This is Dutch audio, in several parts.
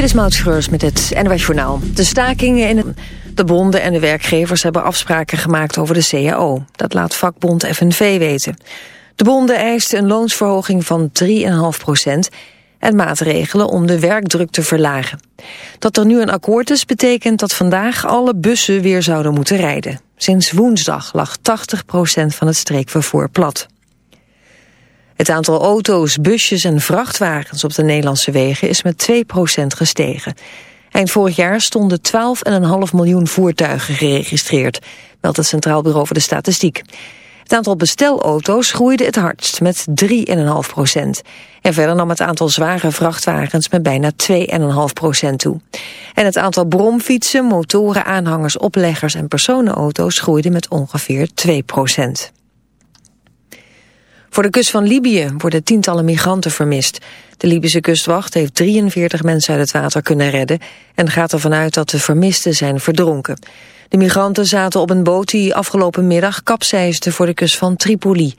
Dit is Maud met het NWS Journaal. De stakingen in de bonden en de werkgevers hebben afspraken gemaakt over de CAO. Dat laat vakbond FNV weten. De bonden eisten een loonsverhoging van 3,5 procent en maatregelen om de werkdruk te verlagen. Dat er nu een akkoord is betekent dat vandaag alle bussen weer zouden moeten rijden. Sinds woensdag lag 80 procent van het streekvervoer plat. Het aantal auto's, busjes en vrachtwagens op de Nederlandse wegen is met 2% gestegen. Eind vorig jaar stonden 12,5 miljoen voertuigen geregistreerd, meldt het Centraal Bureau voor de Statistiek. Het aantal bestelauto's groeide het hardst met 3,5 procent. En verder nam het aantal zware vrachtwagens met bijna 2,5 procent toe. En het aantal bromfietsen, motoren, aanhangers, opleggers en personenauto's groeide met ongeveer 2 procent. Voor de kust van Libië worden tientallen migranten vermist. De Libische kustwacht heeft 43 mensen uit het water kunnen redden... en gaat ervan uit dat de vermisten zijn verdronken. De migranten zaten op een boot die afgelopen middag kapseisde voor de kust van Tripoli.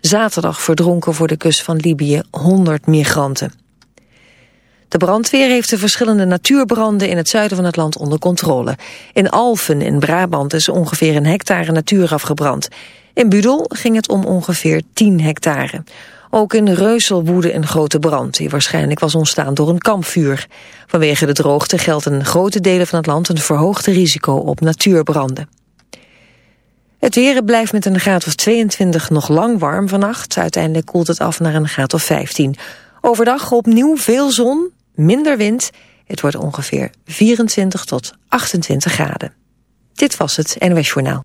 Zaterdag verdronken voor de kust van Libië 100 migranten. De brandweer heeft de verschillende natuurbranden in het zuiden van het land onder controle. In Alphen in Brabant is ongeveer een hectare natuur afgebrand. In Budel ging het om ongeveer 10 hectare. Ook in Reusel woedde een grote brand, die waarschijnlijk was ontstaan door een kampvuur. Vanwege de droogte geldt in grote delen van het land een verhoogde risico op natuurbranden. Het weer blijft met een graad of 22 nog lang warm vannacht. Uiteindelijk koelt het af naar een graad of 15. Overdag opnieuw veel zon, minder wind. Het wordt ongeveer 24 tot 28 graden. Dit was het NWS Journaal.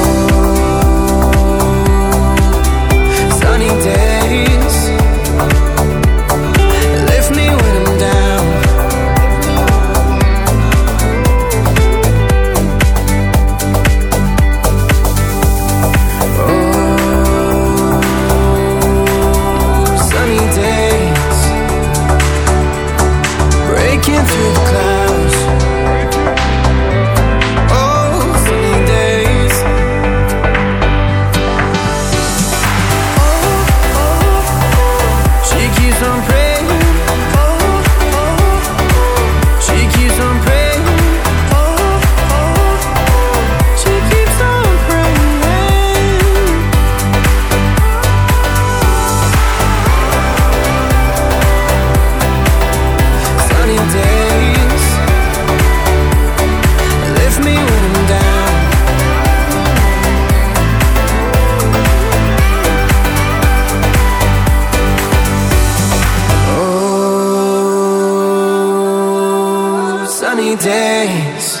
days.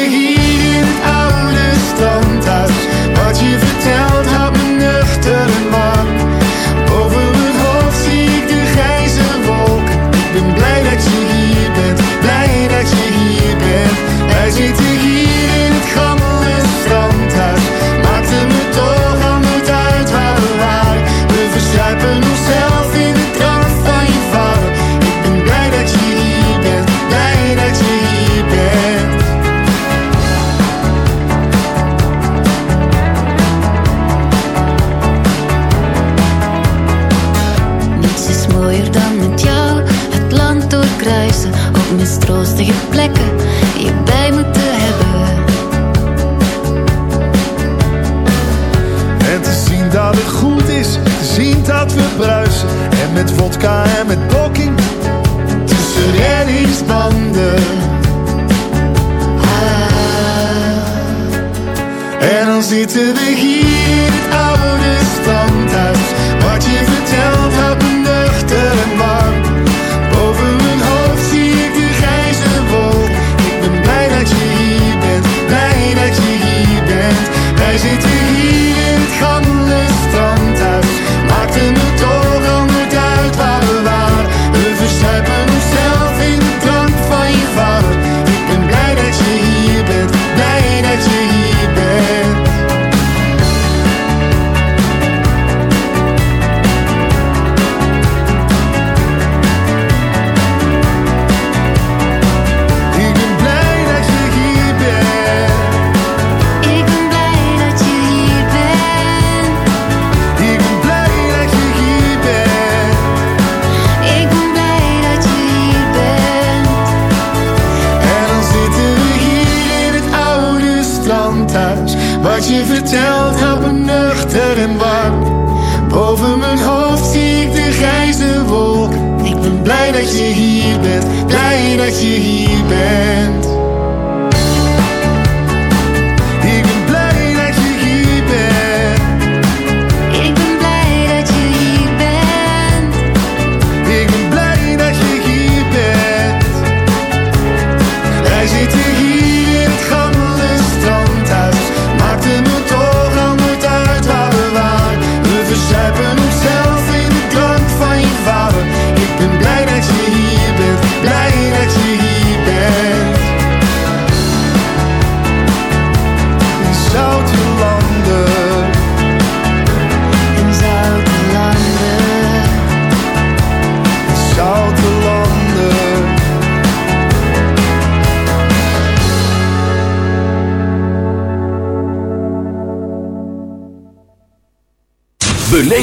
mistroostige plekken die je bij moeten hebben. En te zien dat het goed is, te zien dat we bruisen. En met vodka en met blokking tussen reddingsbanden. Ah. En dan zitten we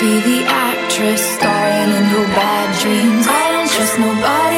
Be the actress starring in your bad dreams. I don't trust nobody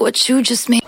What you just made.